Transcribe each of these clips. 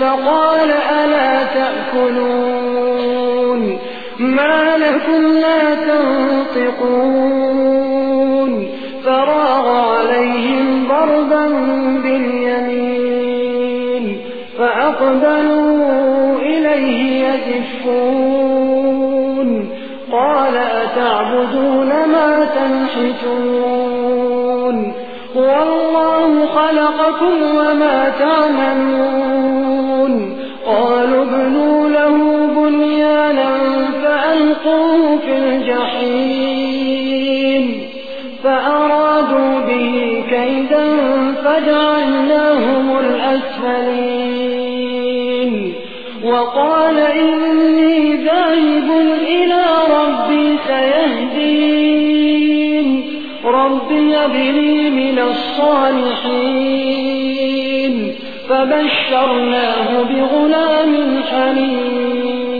فقال ألا تأكلون؟ ما لكم لا تنطقون؟ فراغ عليهم ضربا باليمين فأقبلوا إليه يزفون. قال أتعبدون ما تنحتون؟ والله خلقكم وما تعملون. في الجحيم. فأرادوا به كيدا فجعلناهم الأسفلين. وقال إني ذاهب إلى ربي سيهدين. ربي ابني من الصالحين. فبشرناه بغلام حليم.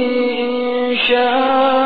شاء